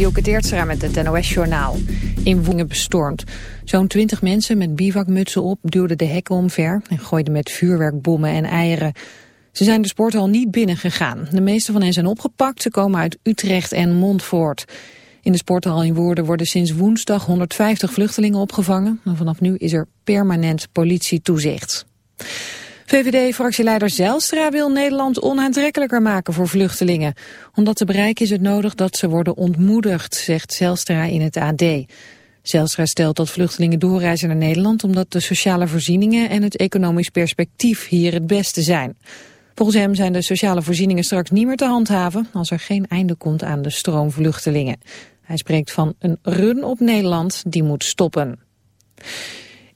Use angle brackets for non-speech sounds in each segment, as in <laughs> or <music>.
Dielke Teertstra met het NOS-journaal. In Woingen bestormd. Zo'n twintig mensen met bivakmutsen op duwden de hekken omver... en gooiden met vuurwerkbommen en eieren. Ze zijn de sporthal niet binnengegaan. De meeste van hen zijn opgepakt. Ze komen uit Utrecht en Montfort. In de sporthal in Woerden worden sinds woensdag 150 vluchtelingen opgevangen. En vanaf nu is er permanent politietoezicht. VVD-fractieleider Zelstra wil Nederland onaantrekkelijker maken voor vluchtelingen. Om dat te bereiken is het nodig dat ze worden ontmoedigd, zegt Zelstra in het AD. Zelstra stelt dat vluchtelingen doorreizen naar Nederland omdat de sociale voorzieningen en het economisch perspectief hier het beste zijn. Volgens hem zijn de sociale voorzieningen straks niet meer te handhaven als er geen einde komt aan de stroom vluchtelingen. Hij spreekt van een run op Nederland die moet stoppen.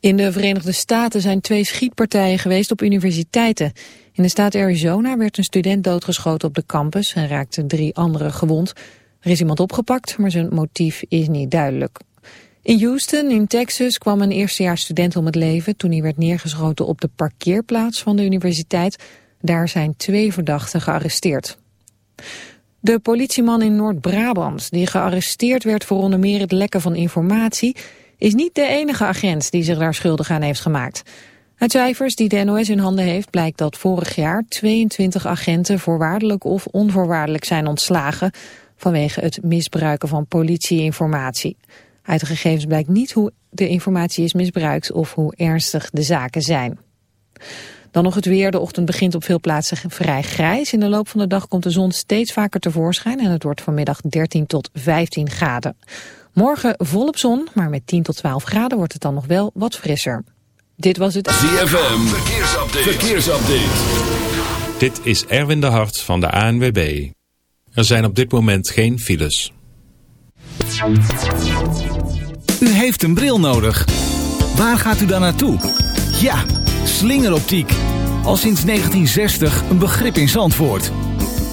In de Verenigde Staten zijn twee schietpartijen geweest op universiteiten. In de staat Arizona werd een student doodgeschoten op de campus en raakten drie anderen gewond. Er is iemand opgepakt, maar zijn motief is niet duidelijk. In Houston, in Texas, kwam een eerstejaarsstudent om het leven toen hij werd neergeschoten op de parkeerplaats van de universiteit. Daar zijn twee verdachten gearresteerd. De politieman in Noord-Brabant, die gearresteerd werd voor onder meer het lekken van informatie, is niet de enige agent die zich daar schuldig aan heeft gemaakt. Uit cijfers die de NOS in handen heeft blijkt dat vorig jaar 22 agenten voorwaardelijk of onvoorwaardelijk zijn ontslagen vanwege het misbruiken van politieinformatie. Uit de gegevens blijkt niet hoe de informatie is misbruikt of hoe ernstig de zaken zijn. Dan nog het weer. De ochtend begint op veel plaatsen vrij grijs. In de loop van de dag komt de zon steeds vaker tevoorschijn en het wordt vanmiddag 13 tot 15 graden. Morgen volop zon, maar met 10 tot 12 graden wordt het dan nog wel wat frisser. Dit was het... ZFM, verkeersupdate. verkeersupdate. Dit is Erwin de Hart van de ANWB. Er zijn op dit moment geen files. U heeft een bril nodig. Waar gaat u dan naartoe? Ja, slingeroptiek. Al sinds 1960 een begrip in Zandvoort.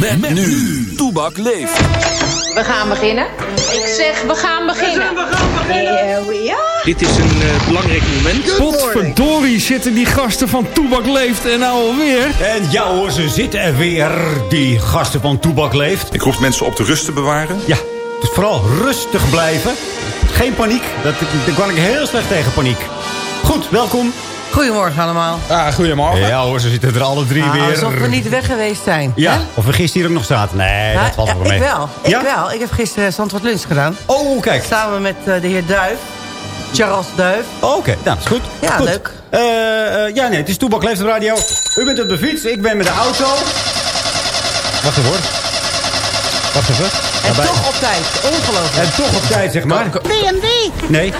Met, met nu. Toebak leeft. We gaan beginnen. Ik zeg, we gaan beginnen. We gaan beginnen. Ja. Dit is een uh, belangrijk moment. Potverdorie zitten die gasten van Toebak Leeft en nou alweer. En ja hoor, ze zitten er weer, die gasten van Toebak Leeft. Ik hoef mensen op de rust te bewaren. Ja, dus vooral rustig blijven. Geen paniek, dat, daar kan ik heel slecht tegen paniek. Goed, welkom. Goedemorgen allemaal. Ah, goedemorgen. Ja hoor, ze zitten er alle drie ah, weer. Alsof we niet weg geweest zijn. Ja, hè? of we gisteren hier ook nog zaten. Nee, dat valt ja, wel mee. Ik wel, ja? ik wel. Ik heb gisteren Zandvoort Lunch gedaan. Oh, kijk. Samen met uh, de heer Duif. Charles Duif. Oh, Oké, okay. nou, is goed. Ja, goed. leuk. Uh, uh, ja, nee, het is Toebak Leeft op Radio. U bent op de fiets, ik ben met de auto. Wacht even hoor. Wacht even. En Daarbij. toch op tijd, ongelooflijk. En toch op tijd, zeg maar. BMW. Nee.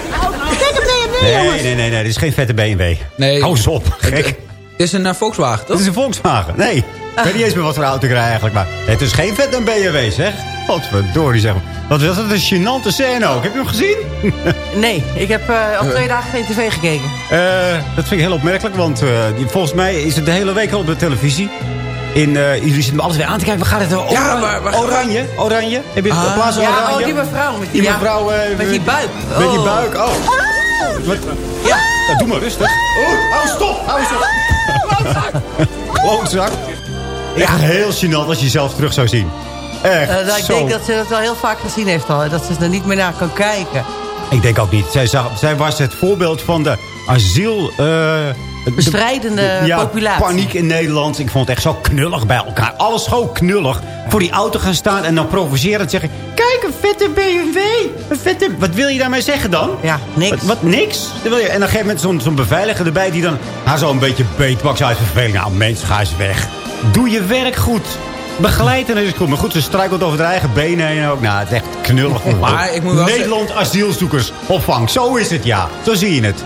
Nee, jongens. Nee, nee, nee, dit is geen vette BMW. Nee. Hou eens op, gek. Het is een uh, Volkswagen, toch? Het is een Volkswagen, nee. Ik weet niet eens meer wat voor auto ik rij eigenlijk, maar het is geen vette BMW, zeg. Godverdorie, zeg maar. Wat was dat een gênante scène ook. Heb je hem gezien? <laughs> nee, ik heb uh, al twee dagen geen tv gekeken. Uh, dat vind ik heel opmerkelijk, want uh, volgens mij is het de hele week al op de televisie. In, eh, jullie zitten me alles weer aan te kijken. Waar gaat het over? Ja, waar- oranje? Oranje? Heb je Ah. plaats van Ja, oranje? oh, die mevrouw met die, Die ja, mevrouw... eh, met die buik. Met die Oh. buik, oh. Wat? Ja. Doe maar rustig. Oh, hou stop, hou stop. Klootzak. Echt heel gênant als je jezelf terug zou zien. Echt, nou, ik zo. denk dat ze dat wel heel vaak gezien heeft al. Dat ze er niet meer naar kan kijken. Ik denk ook niet. Zij, zag, zij was het voorbeeld van de asiel... het- Bestrijdende ja, populatie. paniek in Nederland. Ik vond het echt zo knullig bij elkaar. Alles gewoon knullig. Voor die auto gaan staan en dan provocerend zeggen... Kijk, een vette BMW. Een vette... Wat wil je daarmee zeggen dan? Ja, niks. Wat, wat niks? Dan wil je, en dan geef je met zo'n zo'n beveiliger erbij... die dan haar zo een beetje beetbaks uit verveling. Nou, mens, ga eens weg. Doe je werk goed. Begeleid en is goed. Maar goed, ze struikelt over haar eigen benen heen ook. Nou, het is echt knullig. <laughs> Maar ik moet wel Nederland asielzoekers opvang. Zo is het, ja. Zo zie je het.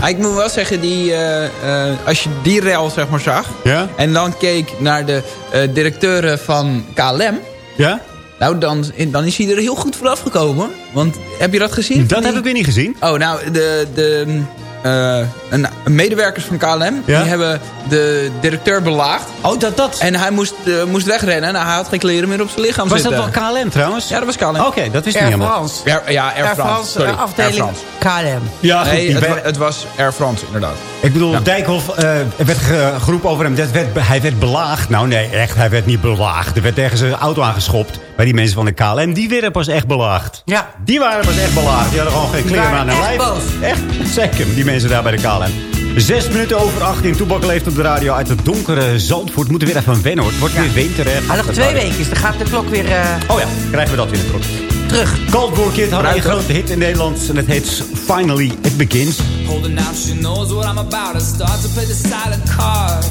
Ah, ik moet wel zeggen, die, eh, eh, als je die rel zeg maar zag... Ja? en dan keek naar de eh, directeuren van KLM... Ja? Nou, dan, dan is hij er heel goed vooraf gekomen. Want heb je dat gezien? Dat heb ik weer niet gezien. Oh, nou, de, de eh, een, medewerkers van KLM... Ja? die hebben de directeur belaagd. Oh, dat, dat. En hij moest, eh, moest wegrennen. Nou, hij had geen kleren meer op zijn lichaam Was dat zitten. wel KLM trouwens? Ja, dat was KLM. Oké, dat wist ik Air niet helemaal. France. Ja, ja, Air, Air France. France, Sorry, afdeling Air France. KLM. Ja, goed. Nee, die het, wa- het was Air France, inderdaad. ik bedoel, Ja. Dijkhoff, eh, er werd ge- geroepen over hem. Dat werd, hij werd belaagd. Nou nee, echt, hij werd niet belaagd. Er werd tegen zijn auto aangeschopt. Maar die mensen van de KLM, die werden pas echt belaagd. Ja. Die waren pas echt belaagd. Die hadden gewoon geen kleren aan hun echt lijf. boos. Echt, zeker. Die mensen daar bij de KLM. Zes minuten over acht in Toebak leeft op de radio uit het donkere Zandvoort. Moeten we weer even wennen hoor. Het wordt weer winter. Hè. Ah, nog twee weken, dan gaat de klok weer eh, Oh ja, krijgen we dat weer terug. terug. Cold War Kid had een grote hit in Nederland. En het heet Finally It Begins. Holding out, she knows what I'm about. I start to play the silent card.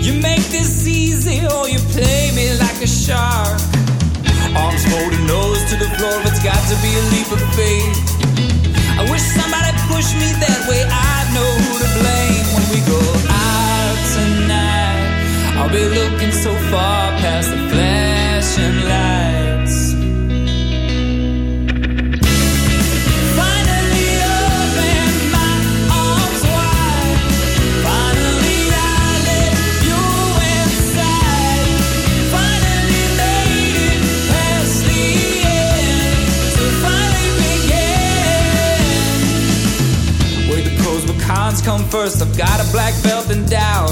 You make this easy, or you play me like a shark. Arms folded, nose to the floor. It's got to be a leap of faith. I wish somebody pushed me that way. I'd know who to blame when we go out tonight. I'll be looking so far past first. I've got a black belt in doubt.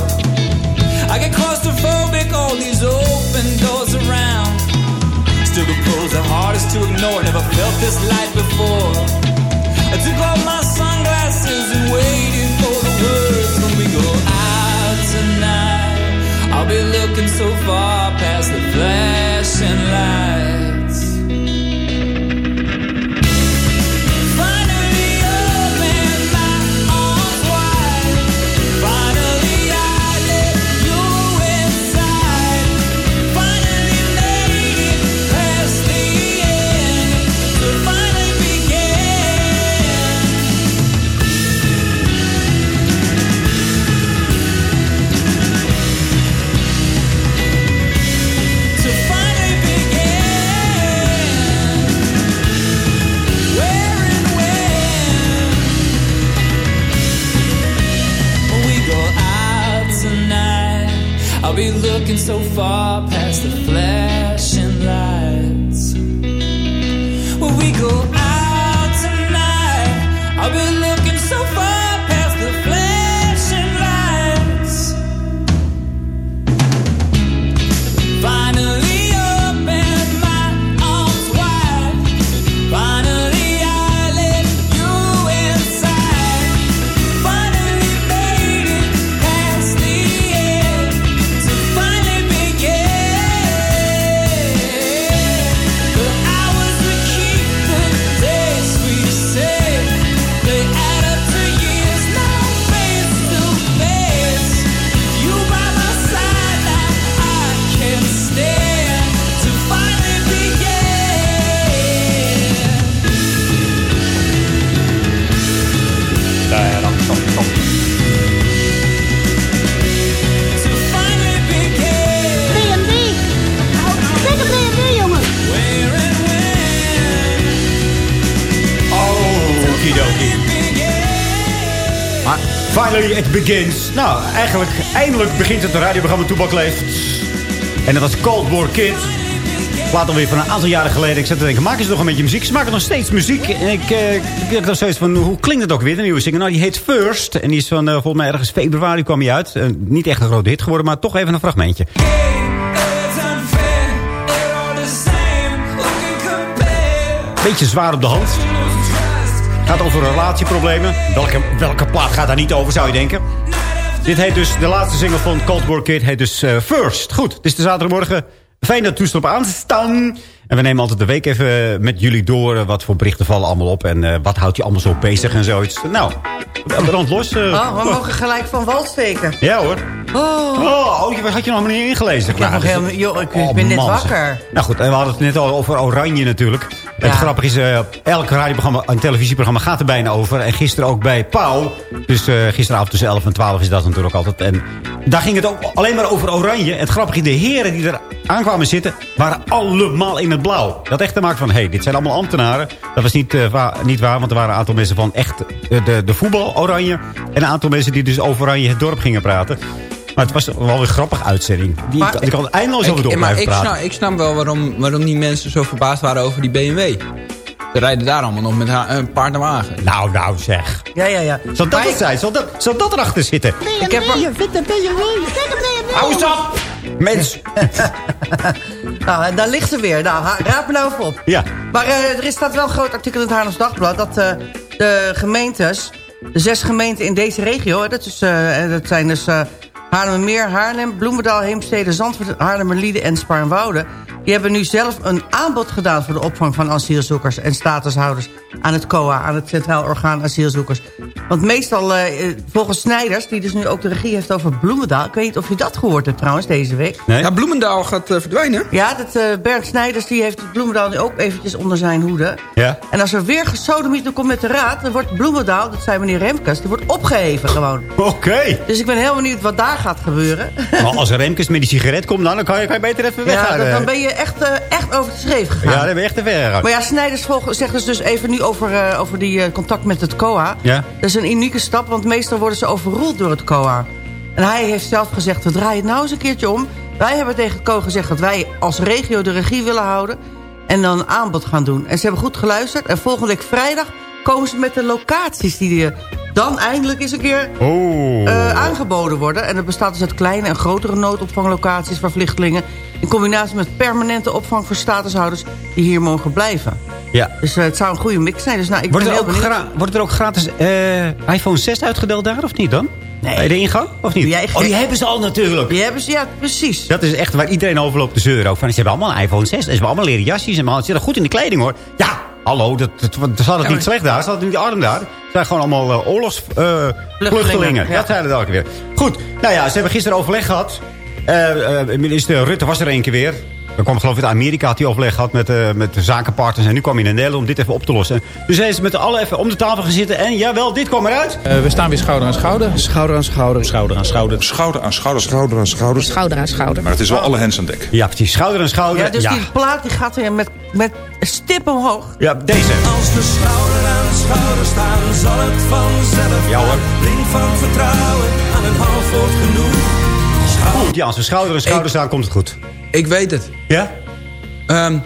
I get claustrophobic, all these open doors around. Still the pros are hardest to ignore. Never felt this light before. I took off my sunglasses and waited for the words when we go out tonight. I'll be looking so far past the flashing lights. So far past the Nou, eigenlijk, eindelijk begint het radioprogramma Toebak Leeft. En dat was Cold War Kid. Plaat alweer van een aantal jaren geleden. Ik zat te denken, maken ze nog een beetje muziek? Ze maken nog steeds muziek. En ik, eh, ik dacht nog steeds van, hoe klinkt het ook weer, de nieuwe single? Nou, die heet First. En die is van, eh, volgens mij ergens februari kwam hij uit. Eh, niet echt een grote hit geworden, maar toch even een fragmentje. Beetje zwaar op de hand. Gaat over relatieproblemen. Welke, welke plaat gaat daar niet over, zou je denken? Dit heet dus, de laatste single van Cold War Kid heet dus eh, First. Goed, het is de zaterdagmorgen. Fijn dat toestel op aanstaan. En we nemen altijd de week even met jullie door. wat voor berichten vallen allemaal op. En eh, wat houdt je allemaal zo bezig en zoiets. Nou, brand los. eh. Oh, we mogen gelijk van wal steken. Ja hoor. Oh, Oh, oh, had je nog maar niet ingelezen. ik, joh, Oh, ben net man, wakker. Nou goed, en we hadden het net al over Oranje natuurlijk. Het grappige is, eh, elk radioprogramma, een televisieprogramma gaat er bijna over. En gisteren ook bij Pauw. Dus gisteravond tussen 11 en 12 is dat natuurlijk altijd. En daar ging het ook alleen maar over Oranje. Het grappige, de heren die er aankwamen zitten, waren allemaal in het blauw. Dat had echt te maken van, hé, hey, dit zijn allemaal ambtenaren. Dat was niet, eh, wa- niet waar, want er waren een aantal mensen van echt eh, de, de voetbal Oranje. En een aantal mensen die dus over Oranje het dorp gingen praten. Maar het was wel weer een grappige uitzending. Die, Maar- ik kan er eindeloos over door Ik- maar blijven ik praten. snap, ik snap wel waarom, waarom die mensen zo verbaasd waren over die BMW. Ze rijden daar allemaal nog met een paard en wagen. Nou, nou zeg. Ja, ja, ja. Zal dat het zijn? Zal dat, zal dat erachter zitten? Ik heb Je een BMW. Kijk een BMW. Hou eens op! Mens. <laughs> Nou, en daar ligt ze weer. Nou, raap me nou even op. Ja. Maar eh, er is staat wel een groot artikel in het Haarlems Dagblad... dat eh, de gemeentes, de zes gemeenten in deze regio... hè, dat, is, eh, dat zijn dus eh Haarlemmermeer, Haarlem, Bloemendaal, Heemstede... Zandvoort, Haarlemmerlieden en Spaarnwoude... die hebben nu zelf een aanbod gedaan... voor de opvang van asielzoekers en statushouders... aan het COA, aan het Centraal Orgaan Asielzoekers. Want meestal, eh, eh, volgens Snijders... die dus nu ook de regie heeft over Bloemendaal... ik weet niet of je dat gehoord hebt trouwens deze week... Ja, Bloemendaal gaat eh, verdwijnen. ja, dat, eh Bernd Snijders die heeft Bloemendaal nu ook eventjes onder zijn hoede. Ja. En als er weer gesodemieten komt met de raad... dan wordt Bloemendaal, dat zei meneer Remkes... die wordt opgeheven gewoon. Oké. Dus ik ben heel benieuwd wat daar gaat gebeuren. Maar als Remkes met die sigaret komt, dan, dan kan, je, kan je beter even ja, weggaan. dat- eh. dan ben je echt, eh, echt over de schreef gegaan. Ja, dan ben je echt te ver gegaan. Maar ja, Snijders zegt dus, dus even nu over, eh, over die eh, contact met het COA. Ja. Dat is een unieke stap, want meestal worden ze overroeld door het COA. En hij heeft zelf gezegd, we draaien het nou eens een keertje om. Wij hebben tegen het COA gezegd dat wij als regio de regie willen houden. En dan een aanbod gaan doen. En ze hebben goed geluisterd. En volgende week vrijdag komen ze met de locaties die dan eindelijk eens een keer Oh. aangeboden worden. En dat bestaat dus uit kleine en grotere noodopvanglocaties voor vluchtelingen. In combinatie met permanente opvang voor statushouders die hier mogen blijven. Ja. Dus eh, het zou een goede mix zijn. Dus nou, ik Wordt ben er, ook wordt er ook gratis eh, iPhone 6 uitgedeeld daar, of niet dan? Nee. Bij de ingang, of niet? Jij oh, die hebben ze al natuurlijk. Die hebben ze, ja, precies. Dat is echt waar iedereen over loopt te zeuren. Ook van, ze hebben allemaal een iPhone 6. Ze hebben allemaal leren jasjes. En ze zitten goed in de kleding, hoor. Ja, hallo, dat, dat, dat, hadden het niet slecht daar. Ze hadden niet arm daar. Ze zijn gewoon allemaal uh, oorlogsvluchtelingen. ja. Dat zeiden dat ook weer. Goed, nou ja, ze hebben gisteren overleg gehad. Eh, eh, minister Rutte was er een keer weer. Er kwam geloof ik uit Amerika, had hij overleg gehad met, eh, met de zakenpartners. En nu kwam hij naar Nederland om dit even op te lossen. Dus zijn ze met allen even om de tafel gaan zitten. En jawel, dit kwam eruit. Eh, we staan weer schouder aan schouder. Schouder aan schouder. Schouder aan schouder. Schouder aan schouder. Schouder aan schouder. Schouder aan schouder. Maar het is wel alle hens aan dek. Ja, precies. Schouder aan schouder. Ja, dus ja. die plaat die gaat weer met, met stip omhoog. ja, deze. Als we schouder aan schouder staan, zal het vanzelf Ja, hoor. van vertrouwen aan een half woord genoeg. Goed, ja, als we schouder aan schouder staan, komt het goed. Ik weet het. Ja? Ehm,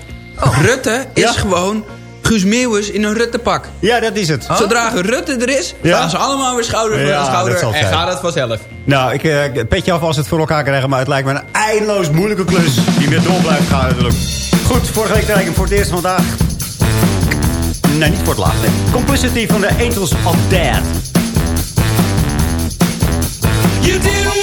Rutte is Ja. gewoon Guus Meeuwis in een Ruttepak. Ja, dat is het. Zodra Rutte er is, Ja? gaan ze allemaal weer schouder Ja, aan dat schouder en zijn. gaat het vanzelf. Nou, ik eh, petje af als het voor elkaar krijgen, maar het lijkt me een eindeloos moeilijke klus die weer door blijft gaan natuurlijk. Goed, vorige week eigenlijk voor het eerst vandaag. Nee, niet voor het laatst. nee. Complicity van de Angels of Death. You didn't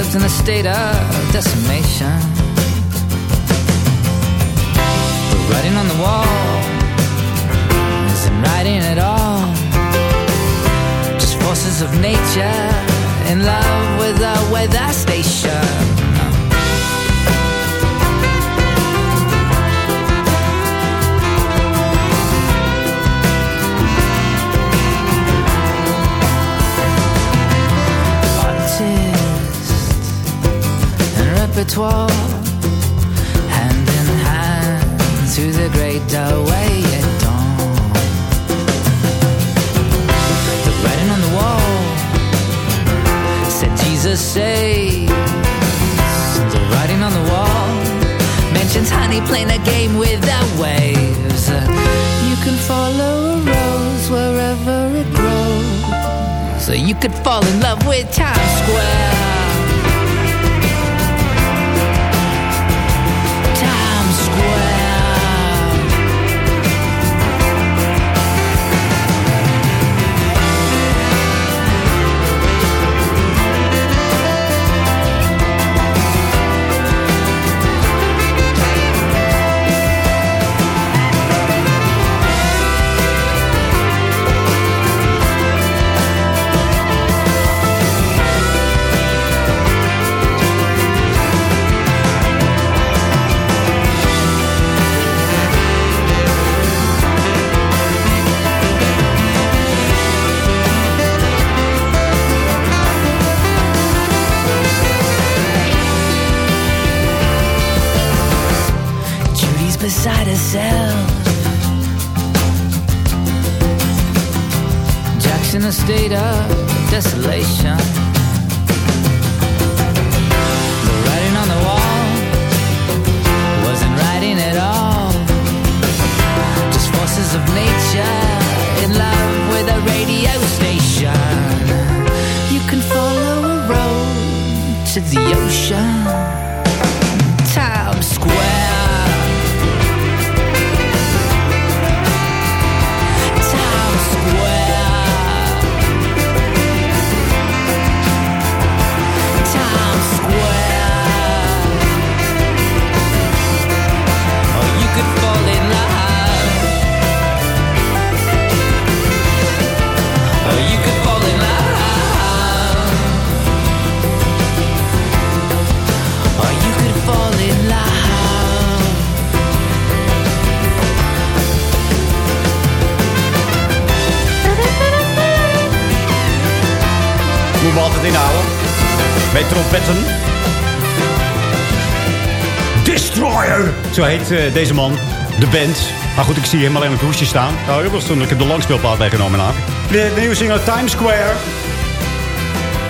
Jacob's in a state of decimation. But writing on the wall isn't writing at all. Just forces of nature in love with the weather station. Repertoire hand in hand through the great doorway at dawn. The writing on the wall said Jesus saves. The writing on the wall mentions honey playing a game with the waves. You can follow a rose wherever it grows. So you could fall in love with Times Square. Desolation. Zo heet eh, deze man. De band. Maar goed, ik zie hem alleen op het hoesje staan. Nou, ik heb de langspeelplaat meegenomen. Nou. De, de nieuwe single Times Square.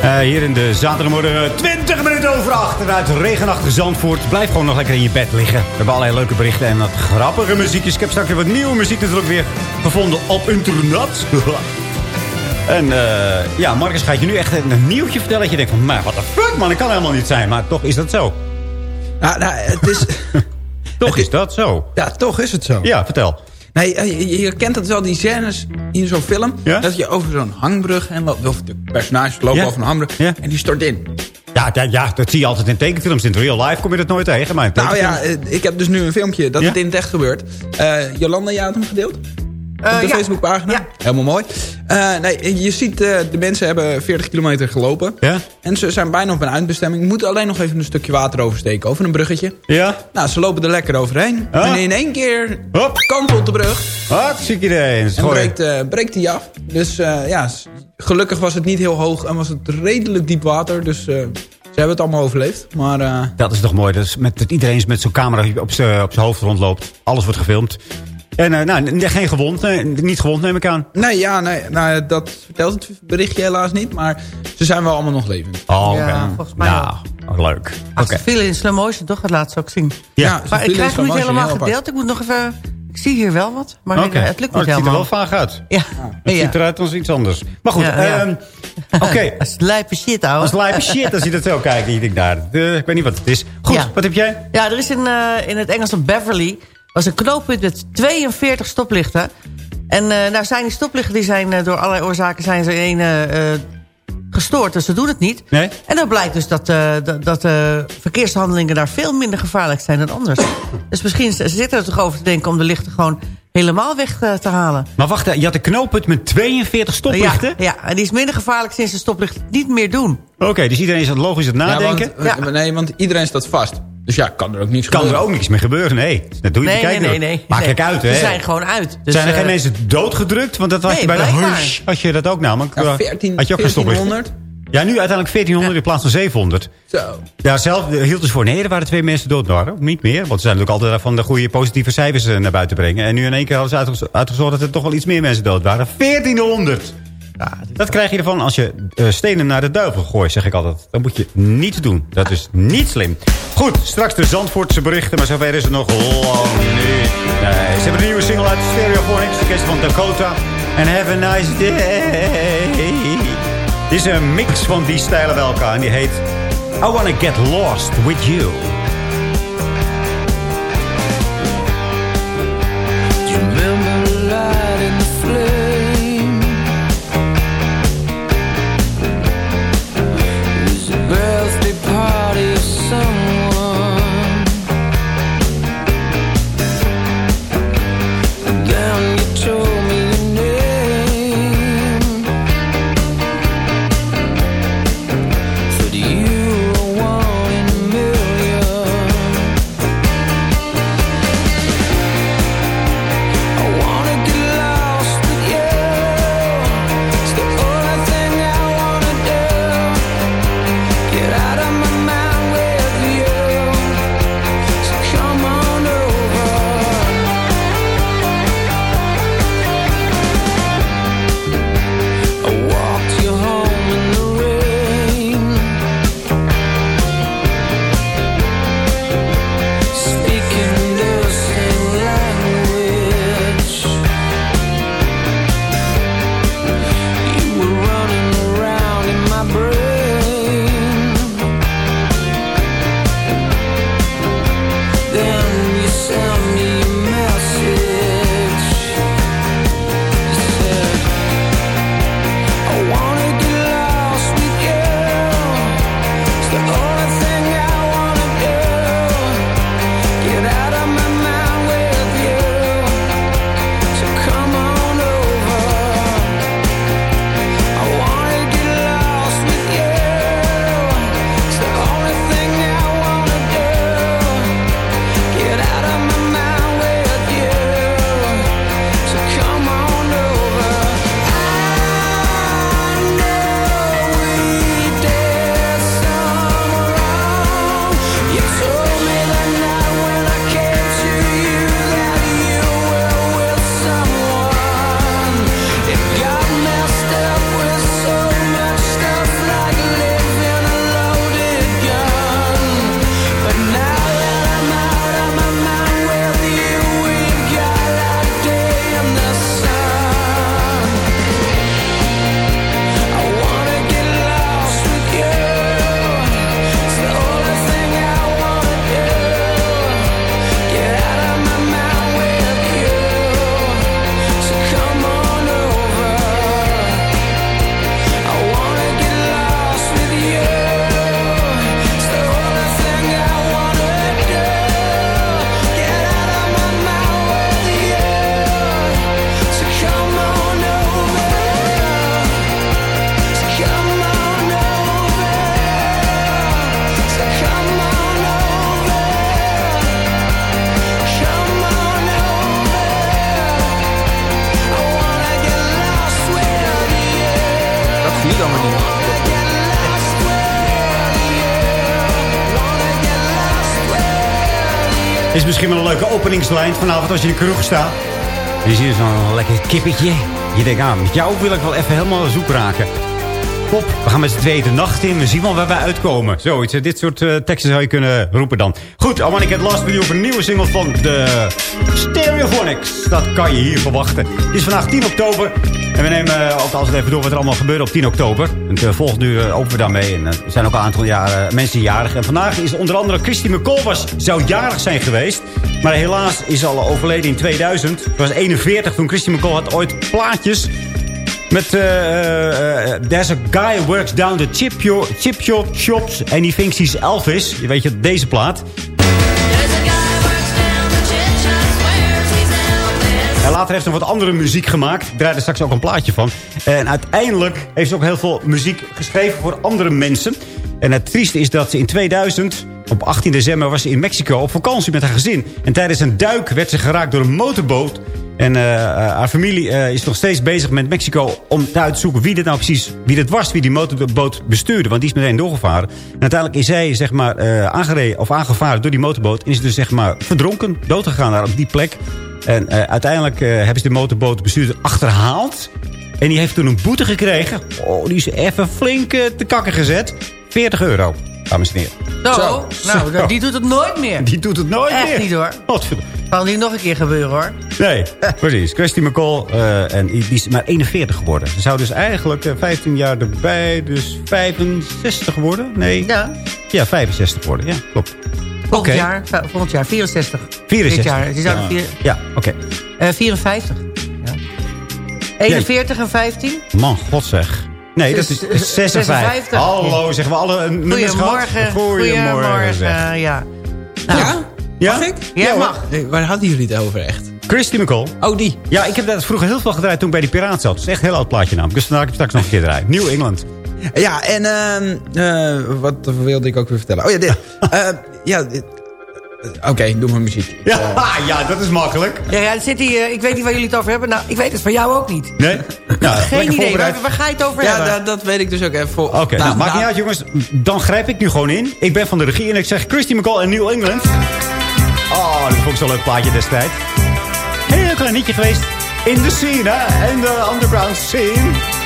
Eh, hier in de zaterdagmorgen 20 minuten over 8. Vanuit regenachtige Zandvoort. Blijf gewoon nog lekker in je bed liggen. We hebben allerlei leuke berichten en wat grappige muziekjes. Ik heb straks weer wat nieuwe muziek natuurlijk weer gevonden op internet. <laughs> En eh, ja, Marcus gaat je nu echt een nieuwtje vertellen. Dat je denkt van, maar wat de fuck man, dat kan helemaal niet zijn. Maar toch is dat zo. Nou, nou, het is... <laughs> toch is dat zo. Ja, toch is het zo. Ja, vertel. Nee, eh, je, je kent het wel, die scènes in zo'n film. Dat je over zo'n hangbrug en loopt. Of de personages lopen Ja. over een hangbrug. En die stort in. Ja, ja, ja, dat zie je altijd in tekenfilms. In real life kom je dat nooit tegen. Maar Nou ja, eh, ik heb dus nu een filmpje dat het in het echt gebeurt. Eh, Jolanda, jij had hem gedeeld? Op de ja. Facebookpagina. Helemaal mooi. Eh, nee, je ziet, eh, de mensen hebben 40 kilometer gelopen. Ja? En ze zijn bijna op een eindbestemming. Moeten alleen nog even een stukje water oversteken. Over een bruggetje. Ja? Nou, ze lopen er lekker overheen. En in één keer Hop. kantelt de brug. Hartstikke idee. En breekt, eh, breekt die af. Dus eh, ja, gelukkig was het niet heel hoog. En was het redelijk diep water. Dus eh, ze hebben het allemaal overleefd. Maar eh, Dat is toch mooi. Dat, is met, dat iedereen is met zo'n camera op zijn op zijn hoofd rondloopt. Alles wordt gefilmd. En eh, nou, geen gewond. nee, niet gewond neem ik aan. nee, ja, nee, nou, dat vertelt het berichtje helaas niet. Maar ze zijn wel allemaal nog levend. Oh, Ja, oké. volgens mij nou, wel. Leuk. Ach, ze vielen in slow motion, toch? Dat laatst ook zien. Ja, maar ik krijg hem niet helemaal heel gedeeld. Ik moet nog even... Ik zie hier wel wat, maar ik- het lukt Oh, niet het ziet er wel helemaal. vaag uit. Ja. Het ja. ziet eruit als iets anders. Maar goed, Ja, ja. ehm, <laughs> oké. Dat is lijpe shit, ouwe. Als lijpe shit, als je dat zo kijkt. Je denkt daar, eh, ik weet niet wat het is. Goed, Ja. wat heb jij? Ja, er is in, eh, in het Engels een Beverly... was een knooppunt met 42 stoplichten. En eh nou zijn die stoplichten die zijn, eh, door allerlei oorzaken zijn ze in, eh, eh, gestoord. Dus ze doen het niet. Nee? En dan blijkt dus dat, eh, dat, eh, verkeershandelingen daar veel minder gevaarlijk zijn dan anders. <coughs> dus misschien ze zitten er toch over te denken om de lichten gewoon helemaal weg te halen. Maar wacht, je had een knooppunt met 42 stoplichten? Ja, ja, en die is minder gevaarlijk sinds de stoplichten niet meer doen. Oké, dus iedereen is het logisch aan het nadenken. Ja, want, Nee, want iedereen staat vast. Dus ja, kan er ook niks kan er gebeuren. ook niks meer gebeuren, nee. Dat doe je Nee, te nee, kijken. nee, nee. Maar Nee. kijk uit, hè. Ze zijn gewoon uit. Dus, zijn er eh, geen mensen doodgedrukt? Want dat was nee, je bij de hush. Had je dat ook namelijk? Ja, eh, 14, had je ook geen stoplichten? 1400. Ja, nu uiteindelijk 1400 in plaats van 700. Zo. Ja, zelf eh, hield dus voor. Nee, er waren twee mensen dood. waren. Niet meer. Want ze zijn natuurlijk altijd van de goede positieve cijfers eh, naar buiten brengen. En nu in één keer hadden ze uitge- uitgezocht dat er toch wel iets meer mensen dood waren. 1400! Dat krijg je ervan als je eh, stenen naar de duivel gooit, zeg ik altijd. Dat moet je niet doen. Dat is niet slim. Goed, straks de Zandvoortse berichten, maar zover is het nog lang niet. Nee, ze hebben een nieuwe single uit Stereophonics, de kerst van Dakota. En have a nice day. Dit is een mix van die stijlen bij elkaar. En die heet I Wanna Get Lost With You. Is misschien wel een leuke openingslijn vanavond als je in de kroeg staat. Je ziet zo'n lekker kippetje. Je denkt, ah, met jou wil ik wel even helemaal zoek raken. We gaan met z'n tweeën de nacht in. We zien wel waar wij uitkomen. Zoiets. Dit soort eh, teksten zou je kunnen roepen dan. Goed, Alman, ik heb last video over een nieuwe single van de Stereophonics. Dat kan je hier verwachten. Het is vandaag 10 oktober. En we nemen uh, ook altijd even door wat er allemaal gebeurde op 10 oktober. En uh, uh, openen we daarmee. En er zijn ook een aantal jaren, mensen jarig. En vandaag is onder andere Christy McCall was, zou jarig zijn geweest. Maar helaas is al overleden in 2000. Ze was 41 toen Christy McCall had ooit plaatjes... Met, uh, uh, there's a guy who works down the chip, chip shop shops. En he thinks he's Elvis. Je weet je, deze plaat. En later heeft ze wat andere muziek gemaakt. Ik draai er straks ook een plaatje van. En uiteindelijk heeft ze ook heel veel muziek geschreven voor andere mensen. En het trieste is dat ze in 2000... Op 18 december was ze in Mexico op vakantie met haar gezin. En tijdens een duik werd ze geraakt door een motorboot. En uh, haar familie uh, is nog steeds bezig met Mexico om uit te zoeken wie dit nou precies wie dit was, wie die motorboot bestuurde. Want die is meteen doorgevaren. En uiteindelijk is zij zeg maar, aangereden of aangevaren door die motorboot. En is dus zeg maar verdronken, doodgegaan daar op die plek. En uiteindelijk hebben ze de motorbootbestuurder achterhaald. En die heeft toen een boete gekregen. Oh, die is even flink te kakken gezet. 40 euro, dames en heren. Zo, Zo. nou, Zo. die doet het nooit meer. Die doet het nooit Echt meer. Echt niet hoor. Wat Kan die nog een keer gebeuren hoor. Nee, precies. Christy McCall, uh, en die is maar 41 geworden. Ze zou dus eigenlijk uh, 15 jaar erbij, dus 65 worden? Nee. Ja. Ja, 65 worden. Ja, klopt. Volgend, okay. jaar, volgend jaar, 64. 64. Dit jaar. Die zou ja, vier, ja oké. Okay. Uh, 54. Ja. 41 en 15? Man, god zeg. Nee, dat is 56. 56. Hallo, zeggen we alle nummers Goedemorgen. Goedemorgen, ja. ja? Nou, ja? Mag ik? Ja, ja mag. Nee, waar hadden jullie het over echt? Christy McCall. Oh, die. Ja, ik heb dat vroeger heel veel gedraaid toen ik bij die Piraat zat. Het is echt een heel oud plaatje namelijk. Dus vandaar heb ik straks nog een keer draaien. New England. Ja, en uh, uh, wat wilde ik ook weer vertellen? Oh ja, dit. uh, <laughs> ja, Oké, okay, doe maar muziek. Ja, <laughs> ja, dat is makkelijk. Ja, ja zit hier, ik weet niet waar jullie het over hebben. Nou, ik weet het van jou ook niet. Nee? <laughs> Nou, Geen idee, waar, waar, ga je het over ja, hebben? Ja, dat, dat, weet ik dus ook even. Voor... Oké, okay, nou, nou, maakt niet uit jongens. Dan grijp ik nu gewoon in. Ik ben van de regie en ik zeg Christy McCall en New England. Oh, dat vond ik zo'n leuk plaatje destijds. Heel klein nietje geweest. In de scene, hè? In de underground scene.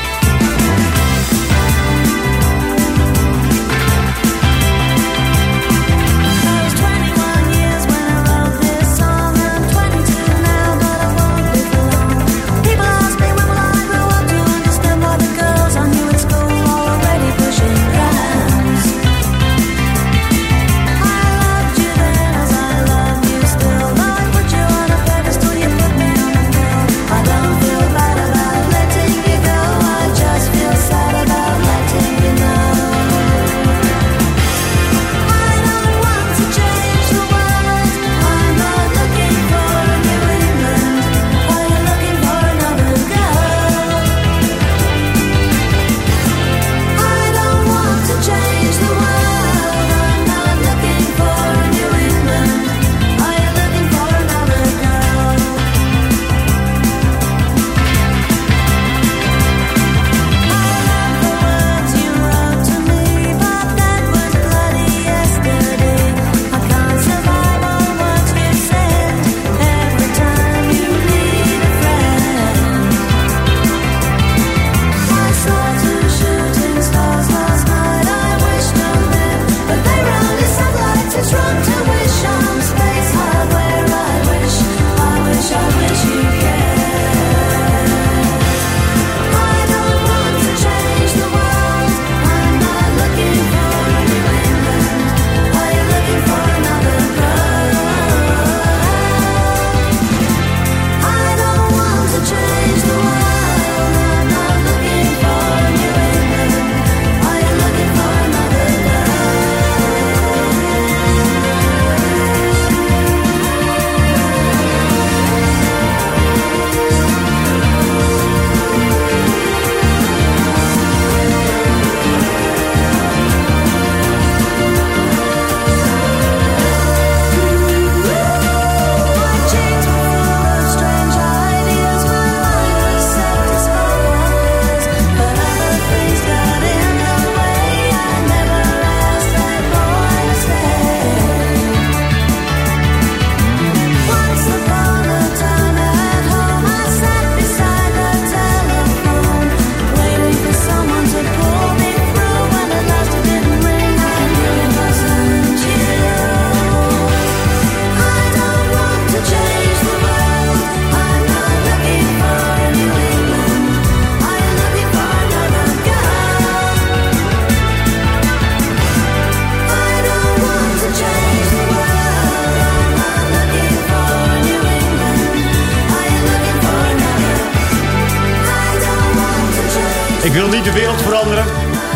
Wil niet de wereld veranderen.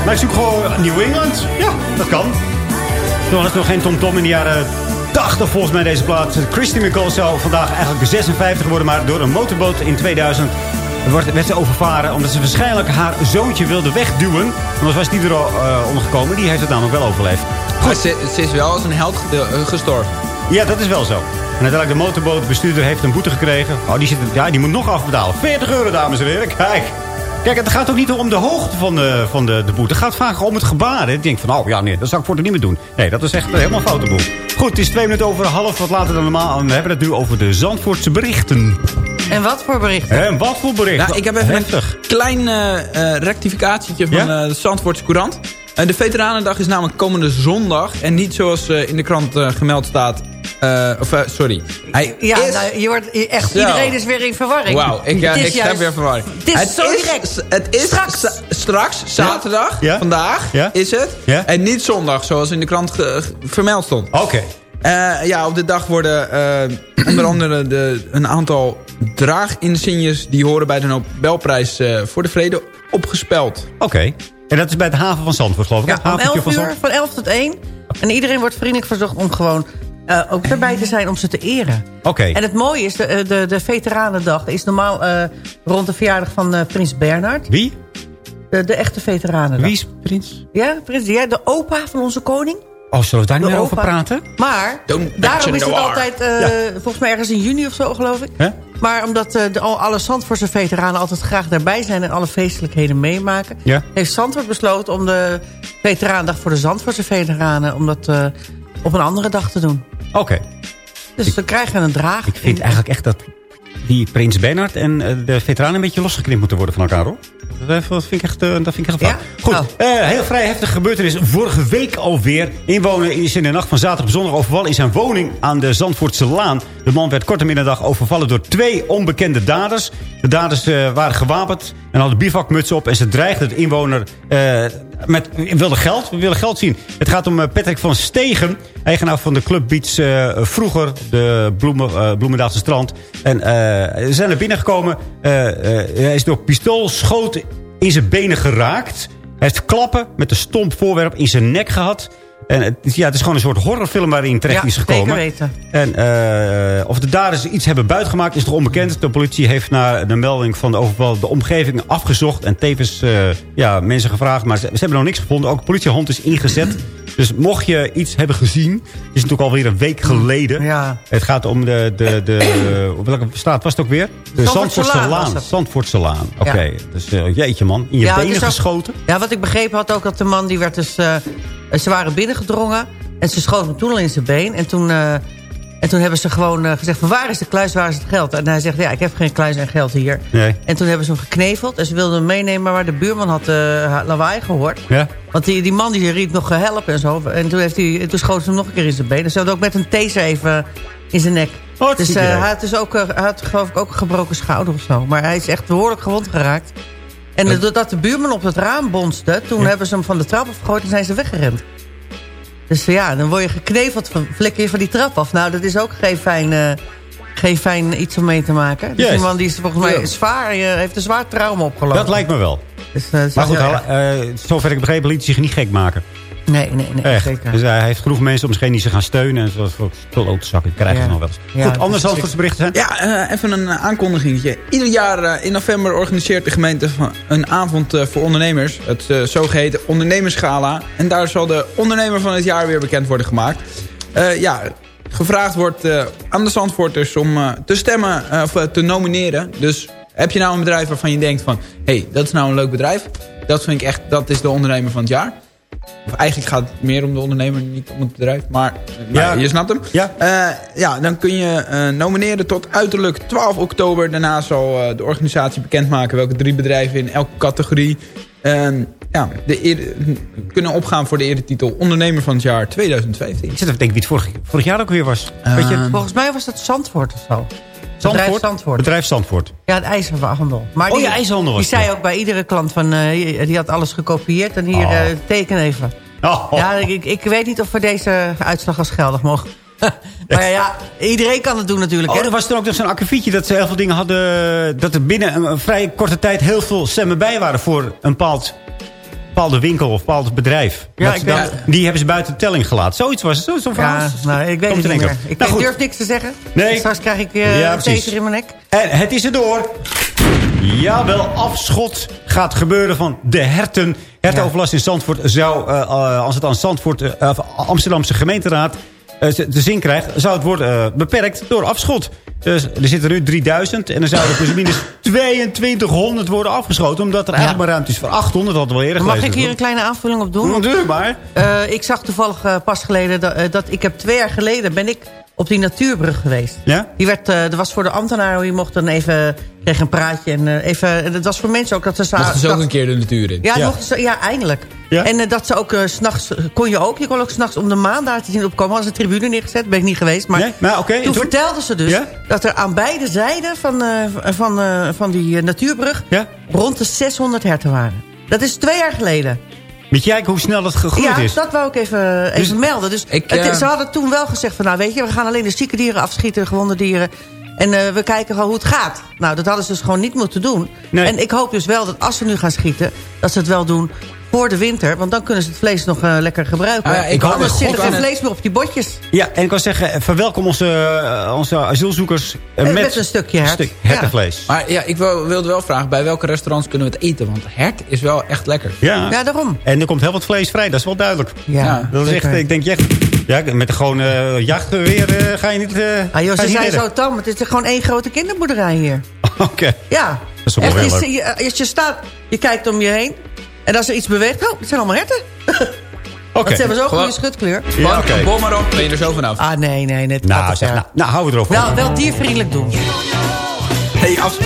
Maar ik zoek gewoon New England. Ja, dat kan. Toen was nog geen Tom Tom in de jaren 80 volgens mij deze plaats. Christy McCall zou vandaag eigenlijk 56 worden. Maar door een motorboot in 2000 wordt- werd ze overvaren. Omdat ze waarschijnlijk haar zoontje wilde wegduwen. Anders was die er al eh, ondergekomen. Die heeft het namelijk wel overleefd. Maar Ze, ze is wel als een held eh, gestorven. Ja, dat is wel zo. En uiteindelijk de motorbootbestuurder heeft een boete gekregen. Oh, die, zit, ja, die moet nog afbetalen. 40 euro, dames en heren. Kijk. Kijk, het gaat ook niet om de hoogte van de, van de, de boete. Het gaat vaak om het gebaar. hè. Ik denk van, oh ja, nee, dat zou ik voor het niet meer doen. Nee, dat is echt helemaal foute boel. Goed, het is twee minuten over half, wat later dan normaal. En we hebben het nu over de Zandvoortse berichten. En wat voor berichten? En wat voor berichten? Nou, ik heb even Heftig. een klein eh, eh, rectificatietje van Ja? eh, de Zandvoortse Courant. Eh, de Veteranendag is namelijk komende zondag. En niet zoals eh, in de krant eh, gemeld staat. Eh, of, eh, sorry. Hij Ja, is... nou, je wordt echt, iedereen is weer in verwarring. Wauw, ik, ja, Het is ik juist- weer verwarring. Het is zo direct. Het is Straks. straks, zaterdag, Ja? vandaag Ja? is het. Ja? En niet zondag, zoals in de krant vermeld stond. Oké. Eh, ja, op de dag worden eh, onder andere de, een aantal draaginsignes... die horen bij de Nobelprijs eh, voor de Vrede opgespeld. Oké. En dat is bij de haven van Zandvoort, geloof ik. Ja, om Haventje 11 van uur, Zandvoort. van 11 tot 1. En iedereen wordt vriendelijk verzocht om gewoon eh, ook erbij te zijn om ze te eren. Oké. En het mooie is, de, eh, de, de Veteranendag is normaal eh, rond de verjaardag van eh, prins Bernhard. Wie? De, de echte Veteranendag. Wie is prins? Ja, prins, ja, de opa van onze koning. Oh, zullen we daar niet meer over praten? Maar Don't daarom is het altijd, eh, volgens mij ergens in juni of zo geloof ik. Hè? Maar omdat eh, de, al, alle Zandvoortse veteranen altijd graag daarbij zijn... en alle feestelijkheden meemaken... Ja. heeft Zandvoort besloten om de Veteranendag voor de Zandvoortse veteranen... om dat eh, op een andere dag te doen. Oké. Dus ze krijgen een draag. Ik vind eigenlijk echt dat die prins Bernhard en eh, de veteranen een beetje losgeknipt moeten worden van elkaar, hoor. Dat eh, vind ik echt, eh, dat vind ik echt fout. Goed, Oh. eh, heel vrij heftige gebeurtenis. Vorige week alweer. Inwoner is in de nacht van zaterdag op zondag overvallen in zijn woning aan de Zandvoortse Laan. De man werd kort en middag overvallen door twee onbekende daders. De daders waren gewapend en hadden bivakmutsen op. En ze dreigden de inwoner met... wilde geld. We willen geld zien. Het gaat om eh, Patrick van Stegen. Eigenaar van de Club Beach eh, vroeger. De Bloemen, eh, Bloemendaalse strand. En ze zijn er binnengekomen. Hij is door pistoolschoten in zijn benen geraakt. Hij heeft klappen met een stomp voorwerp in zijn nek gehad. En het, is- ja, het is gewoon een soort horrorfilm waarin terecht Ja, is gekomen. weten. En eh, of de daders iets hebben buitgemaakt is nog onbekend. De politie heeft na de melding van de overval de omgeving afgezocht. En tevens eh, ja, mensen gevraagd. Maar ze, ze hebben nog niks gevonden. Ook politiehond is ingezet. Dus mocht je iets hebben gezien. Het is natuurlijk alweer een week geleden. Ja. Het gaat om de... de, de op welke straat was het ook weer? De Zandvoortse Laan. Zandvoortse. Oké. Ja. Dus eh, jeetje man. In je Ja, benen ook- geschoten. Ja, wat ik begrepen had ook dat de man die werd dus... eh, ze waren binnengedrongen en ze schoten hem toen al in zijn been. En toen, eh, en toen hebben ze gewoon eh, gezegd van waar is de kluis, waar is het geld? En hij zegt ja, ik heb geen kluis en geld hier. Nee. En toen hebben ze hem gekneveld en ze wilden hem meenemen... maar de buurman had lawaai gehoord. Ja. Want die, die man die riep nog help en zo. En toen, heeft hij, toen schoten ze hem nog een keer in zijn been. Dus ze hadden ook met een taser even in zijn nek. Dus hij, had dus ook, hij had geloof ik ook een gebroken schouder of zo. Maar hij is echt behoorlijk gewond geraakt. En doordat de buurman op het raam bonste... toen hebben ze hem van de trap afgegooid en zijn ze weggerend. Dus ja, dan word je gekneveld van flikker je van die trap af. Nou, dat is ook geen fijn, eh, geen fijn iets om mee te maken. Dus Yes. die man die is volgens mij Ja. zwaar, eh, heeft een zwaar trauma opgelopen. Dat lijkt me wel. Dus, het Maar goed, eh, zover ik begrepen liet zich niet gek maken. Nee, nee, nee, Echt. zeker. Dus hij heeft genoeg mensen om zich heen die ze gaan steunen. En zoals voor zakken krijgen Ja. ze nog wel eens. Goed, anders Zandvoortse berichten zijn? Ja, eh, even een eh, aankondigingetje. Ieder jaar eh, in november organiseert de gemeente een avond eh, voor ondernemers. Het eh, zogeheten ondernemersgala. En daar zal de ondernemer van het jaar weer bekend worden gemaakt. Eh, ja, gevraagd wordt eh, aan de Zandvoorters om eh, te stemmen eh, of eh, te nomineren. Dus heb je nou een bedrijf waarvan je denkt van... hé, hey, dat is nou een leuk bedrijf. Dat vind ik echt, dat is de ondernemer van het jaar. Of eigenlijk gaat het meer om de ondernemer, niet om het bedrijf. Maar Ja. je snapt hem. Ja. Eh, ja, dan kun je eh, nomineren tot uiterlijk 12 oktober. Daarna zal eh, de organisatie bekendmaken welke drie bedrijven in elke categorie... eh, ja, de ere- kunnen opgaan voor de eretitel Ondernemer van het jaar 2015. Ik zit even te denken wie het vorig, vorig jaar ook weer was. Weet je? Volgens mij was dat Zandvoort of zo. Bedrijf Zandvoort? Bedrijf Zandvoort. Ja, de ijzerhandel. Maar Oh, die, ja, ijzerhandel was Die zei het. ook bij iedere klant van... eh, die had alles gekopieerd en hier Oh. eh, teken even. Oh, Ja, ik, ik weet niet of we deze uitslag als geldig mogen, <laughs> maar ja, ja, iedereen kan het doen natuurlijk. Oh, hè? er was toen ook nog zo'n akkefietje dat ze heel veel dingen hadden... dat er binnen een, een vrij korte tijd heel veel stemmen bij waren... voor een bepaald, bepaalde winkel of bepaald bedrijf. Ja, ik dan- die hebben ze buiten de telling gelaten. Zoiets was het. Zo- Zo'n verhaal. Ja, nou, ik weet het niet meer. Ik Nou, durf niks te zeggen. Nee. Straks krijg ik uh, Ja, in mijn nek. En het is er door. Jawel, afschot gaat gebeuren van de herten. Hertenoverlast in Zandvoort zou, eh, eh, als het aan Zandvoort, of Amsterdamse gemeenteraad eh, te te zin krijgt, zou het worden eh, beperkt door afschot. Dus er zitten nu 3000 en dan zouden er minstens 2200 worden afgeschoten. Omdat er eigenlijk maar ruimte is voor 800. Dat hadden we al eerder Mag ik hier een kleine aanvulling op doen? Natuurlijk maar. Eh, ik zag toevallig eh, pas geleden dat, eh, dat ik heb twee jaar geleden ben ik op die natuurbrug geweest. Ja? Die werd, eh, dat was voor de ambtenaren, die mocht dan even, kreeg een praatje. En eh, even, en dat was voor mensen ook dat ze Mochten ze ook een keer de natuur in. Ja, Ja. ze- ja eindelijk. Ja? En eh, dat ze ook s s'nachts, kon je ook, je kon ook s'nachts om de maan daar te zien opkomen. Als een tribune neergezet, ben ik niet geweest. Maar Nee? Maar toen toen? vertelden ze dus Ja? dat er aan beide zijden van, eh, van, eh, van die eh, natuurbrug Ja? rond de 600 herten waren. Dat is twee jaar geleden. Weet jij hoe snel dat gegroeid Ja, is? dat wou ik even, even melden. Dus ik, het- eh, ze hadden toen wel gezegd van, nou weet je, we gaan alleen de zieke dieren afschieten, gewonde dieren. En eh, we kijken gewoon hoe het gaat. Nou, dat hadden ze dus gewoon niet moeten doen. Nee. En ik hoop dus wel dat als ze nu gaan schieten, dat ze het wel doen voor de winter. Want dan kunnen ze het vlees nog eh, lekker gebruiken. Ah ja, ik Anders met zit er geen vlees meer op die botjes. Ja, en ik kan zeggen, eh, verwelkom onze, eh, onze asielzoekers met, met een stukje hert. stuk Ja. hertenvlees. Maar ja, ik wil- wilde wel vragen, bij welke restaurants kunnen we het eten? Want hert is wel echt lekker. Ja. Ja, daarom. En er komt heel wat vlees vrij, dat is wel duidelijk. Ja, Ja, Dat is echt, ik denk, ja, ja met gewoon eh jachtgeweer ga je niet... eh Ah, joh, ze zijn redden. zo tam. Het is gewoon één grote kinderboerderij hier. <laughs> Oké. Ja. is toch wel Echt, heel je- je- als je staat, je kijkt om je heen. En als er iets beweegt, oh, het zijn allemaal herten. <laughs> Oké. Want ze hebben zo'n goede schutkleur. Een bom erop, ben je er zo vanaf. Ah, nee, nee, net. Nou, zeg, nou, nou, houden we erover. Wel, wel diervriendelijk doen. Hey, als,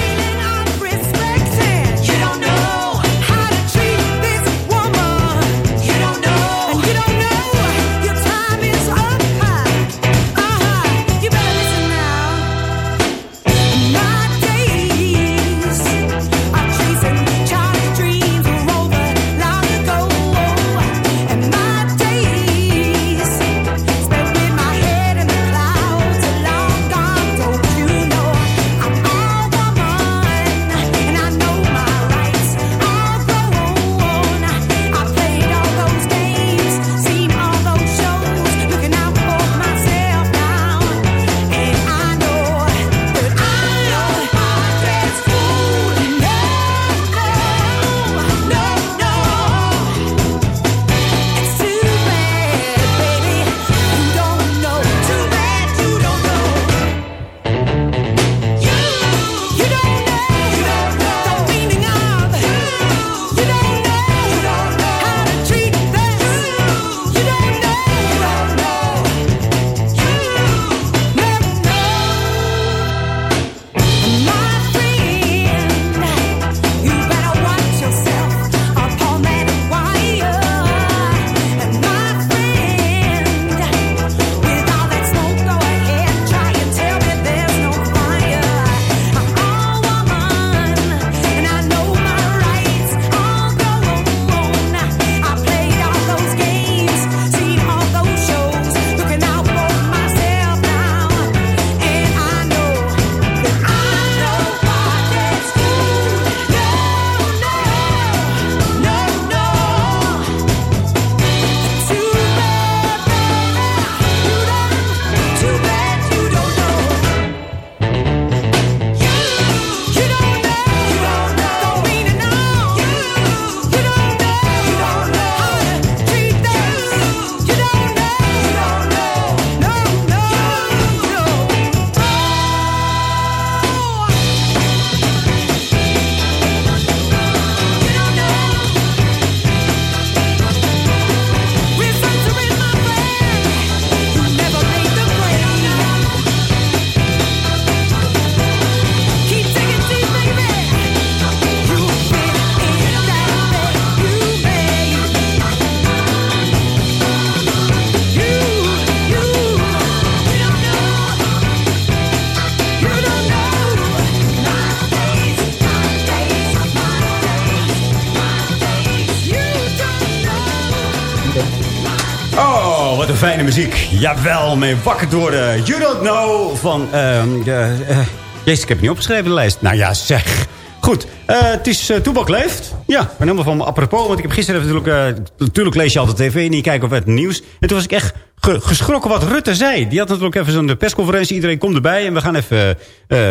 muziek. Jawel, mee wakker worden. You don't know van... ehm de, eh, Jezus, ik heb het niet opgeschreven de lijst. Nou ja, zeg. Goed, eh, het is uh, Toebak leeft. Ja, ben helemaal van me apropos. Want ik heb gisteren natuurlijk... eh, natuurlijk lees je altijd tv en je kijkt op het nieuws. En toen was ik echt ge- geschrokken wat Rutte zei. Die had natuurlijk even zo'n persconferentie. Iedereen komt erbij en we gaan even... eh,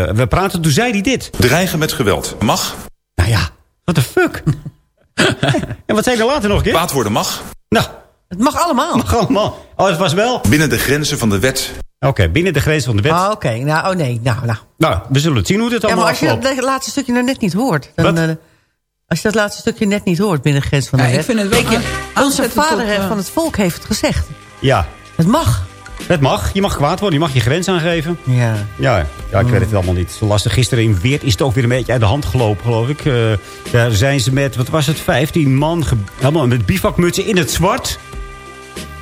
we praten. Toen zei hij dit. Dreigen met geweld mag. Nou ja, what the fuck? <laughs> en wat zei hij later nog een keer? Kwaad worden mag. Nou, Het mag allemaal. mag allemaal. Oh, het was wel... Binnen de grenzen van de wet. Oké, binnen de grenzen van de wet. Ah, Oké, nou, oh nee, nou, nou. Nou, we zullen het zien hoe dit Ja, allemaal maar als je dat laatste stukje nou net niet hoort... Dan, Wat? eh, als je dat laatste stukje net niet hoort binnen de grens van de Ja, ik wet... vind het wel je, aan- onze vader tot, eh, van het volk heeft het gezegd. Ja, Het mag. het mag. Je mag kwaad worden. Je mag je grens aangeven. Ja. Ja, ja ik weet het allemaal niet. Zo lastig. Gisteren in Weert is het ook weer een beetje uit de hand gelopen, geloof ik. Eh, daar zijn ze met, wat was het, 15 man, helemaal met bivakmutsen in het zwart.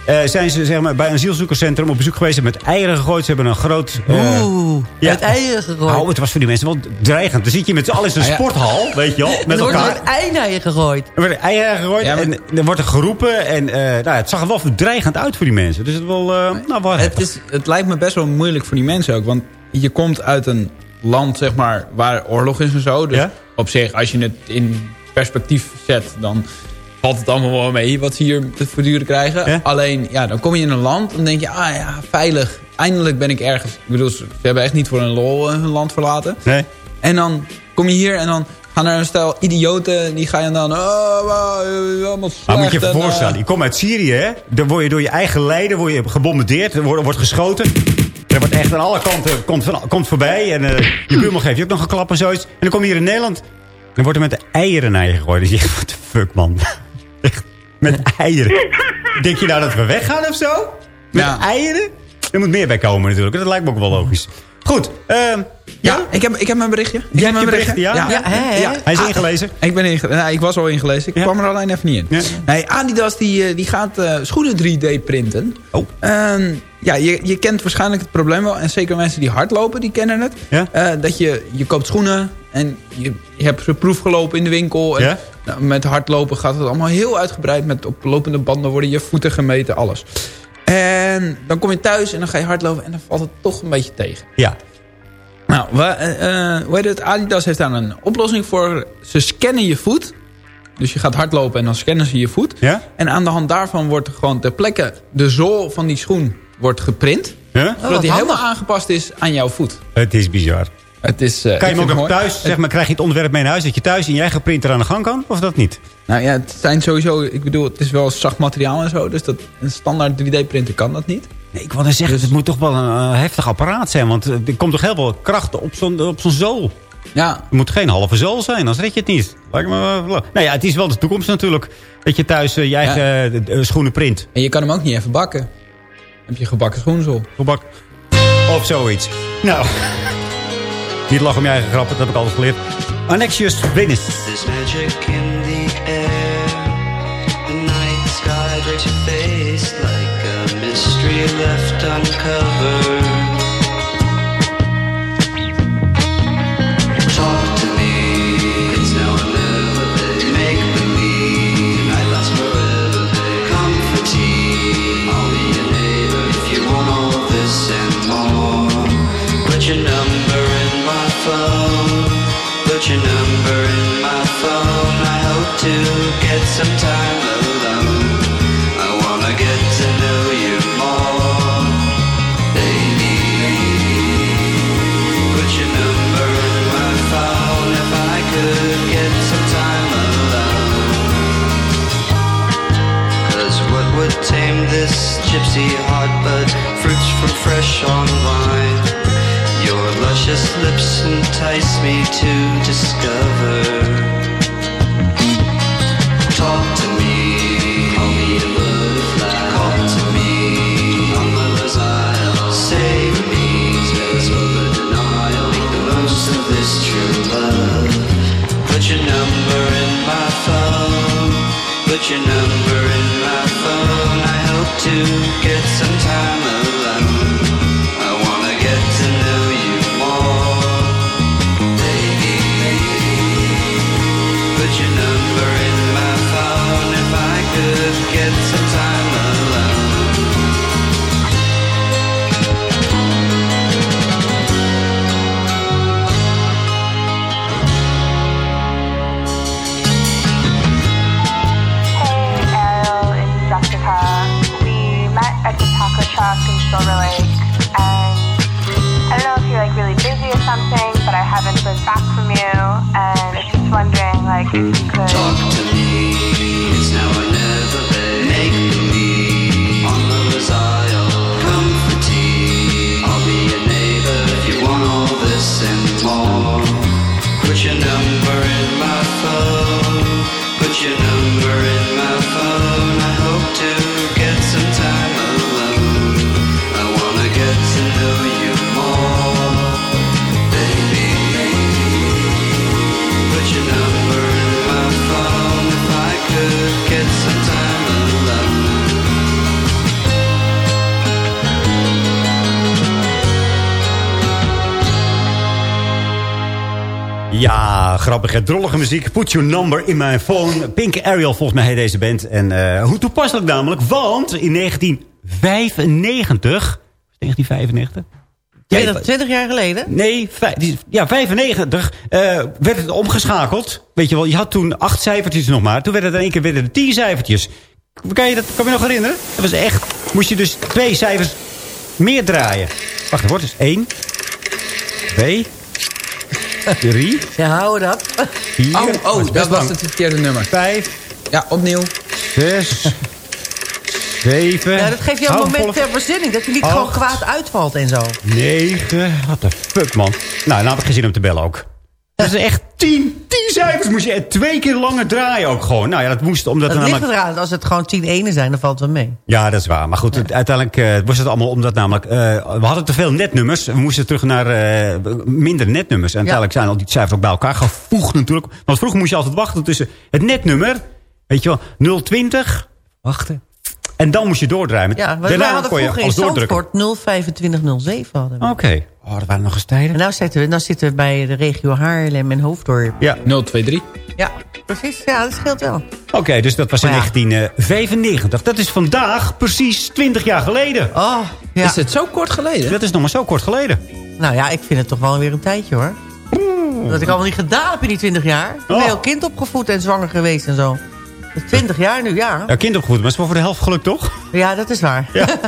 Eh, zijn ze zeg maar, bij een asielzoekerscentrum op bezoek geweest. Met eieren gegooid. Ze hebben een groot... eh, Oeh, ja. het eieren gegooid. Nou, het was voor die mensen wel dreigend. Dan zit je met z'n allen in zo'n Ah, ja. sporthal, weet je wel, <laughs> met er wordt elkaar. een ei naar je gegooid. Er worden eieren gegooid Ja, maar- en er wordt er geroepen. En eh, nou, het zag er wel dreigend uit voor die mensen. Dus het, wel, nou, Het, is, het lijkt me best wel moeilijk voor die mensen ook. Want je komt uit een land zeg maar, waar oorlog is en zo. Dus Ja? op zich, als je het in perspectief zet... dan valt het allemaal wel mee wat ze hier te verduren krijgen. Ja? Alleen, ja, dan kom je in een land... dan denk je, ah ja, veilig. Eindelijk ben ik ergens. Ik bedoel, ze hebben echt niet voor een lol eh, hun land verlaten. Nee? En dan kom je hier en dan gaan er een stel idioten... die ga je dan... Oh, wow, allemaal slecht. Maar moet je je eh, voorstellen, je komt uit Syrië, hè? Dan word je door je eigen leider word je gebombardeerd. Er wordt, wordt geschoten. Er wordt echt aan alle kanten komt, van, komt voorbij. En eh, je buurman geeft je ook nog een klap en zoiets. En dan kom je hier in Nederland. Dan wordt er met de eieren naar je gegooid. Dan denk je, <laughs> what the fuck, man. Met eieren. Denk je nou dat we weggaan of zo? Met Ja. eieren? Er moet meer bij komen natuurlijk. Dat lijkt me ook wel logisch. Goed. ehm, Ja, ik heb, ik heb mijn berichtje. Ik heb hebt mijn je berichtje, ja? Hij is Ah, ingelezen. Ik ben inge nee, ik was al ingelezen. Ik kwam er alleen even niet in. Nee, Adidas die, eh, die gaat eh, schoenen 3D printen. Oh. Ehm, ja, je, je kent waarschijnlijk het probleem wel. En zeker mensen die hardlopen, die kennen het. Ja? Eh, dat je, je koopt schoenen en je, je hebt ze proef gelopen in de winkel. En, Ja? Nou, met hardlopen gaat het allemaal heel uitgebreid. Met op lopende banden worden je voeten gemeten, alles. En dan kom je thuis en dan ga je hardlopen en dan valt het toch een beetje tegen. Ja. Nou, we, eh, eh, hoe heet het? Adidas heeft daar een oplossing voor. Ze scannen je voet. Dus je gaat hardlopen en dan scannen ze je voet. Ja? En aan de hand daarvan wordt gewoon ter plekke de zool van die schoen wordt geprint. Ja? zodat wat die helemaal aangepast is aan jouw voet. Het is bizar. Het is, eh, Kan je hem ook nog thuis, zeg maar, krijg je het ontwerp mee naar huis... dat je thuis in je eigen printer aan de gang kan? Of dat niet? Nou ja, het zijn sowieso... Ik bedoel, het is wel zacht materiaal en zo. Dus dat, een standaard 3D-printer kan dat niet. Nee, ik wilde zeggen, het moet toch wel een eh, heftig apparaat zijn. Want eh, er komt toch heel veel kracht op zo'n op zo'n zool. Ja, Het moet geen halve zool zijn, anders red je het niet. Lijkt me Nou ja, het is wel de toekomst natuurlijk. Dat je thuis je eigen schoenen print. en je kan hem ook niet even bakken. Dan heb je gebakken schoenzool. Gebak. Of zoiets. Nou. Niet lachen om je eigen grappen, dat heb ik altijd geleerd. Annexius Venus. There's magic in the air. The night sky breaks your face like a mystery left uncovered. From fresh on vine? Your luscious lips entice me to discover. In grappige, drollige muziek. Put your number in my phone. Pink Ariel, volgens mij heet deze band. En eh, hoe toepasselijk namelijk, want in 1995... 1995? 20, 20 jaar geleden? Nee, ja, 95 eh, werd het omgeschakeld. Weet je wel, je had toen acht cijfertjes nog maar. Toen werden het in één keer werden er tien cijfertjes. Kan je dat kan je nog herinneren? Dat was echt... Moest je dus twee cijfers meer draaien. Wacht, er wordt dus 1, 2, 3, Ja, hou dat. 4... Oh, oh dat was het verkeerde nummer. 5, Ja, opnieuw. 6, 7... Ja, dat geeft je een moment ter bezinning. Dat je niet Acht. gewoon kwaad uitvalt en zo. 9, what the fuck, man. Nou, nou heb ik geen zin om te bellen ook. Dat is echt 10, 10 cijfers moest je twee keer langer draaien ook gewoon. Nou ja, dat moest omdat... Dat er ligt namelijk... eraan. Als het gewoon 10 ene zijn, dan valt het wel mee. Ja, dat is waar. Maar goed, uiteindelijk eh, was het allemaal omdat namelijk... eh, we hadden te veel netnummers. We moesten terug naar eh, minder netnummers. En uiteindelijk zijn al die cijfers ook bij elkaar gevoegd natuurlijk. Want vroeger moest je altijd wachten tussen het netnummer... Weet je wel, 020... Wachten. En dan moest je doordraaien. Ja, wij hadden vroeger in. Zandvoort 02507 hadden we. Oké. Oh, dat waren nog eens tijden. En nou zitten, we, nou zitten we bij de regio Haarlem en Hoofddorp. Ja. 023. Ja, precies. Ja, dat scheelt wel. Oké, dus dat was in Maar ja. 1995. Dat is vandaag precies 20 jaar geleden. Oh, ja. Is het zo kort geleden? Dat is nog maar zo kort geleden. Nou ja, ik vind het toch wel weer een tijdje hoor. Dat ik allemaal niet gedaan heb in die 20 jaar. Ik ben Oh. heel kind opgevoed en zwanger geweest en zo. Dat is 20 jaar nu, ja. Ja, kindopgevoed, maar het is wel voor de helft gelukt, toch? Ja, dat is waar. Ja. <laughs>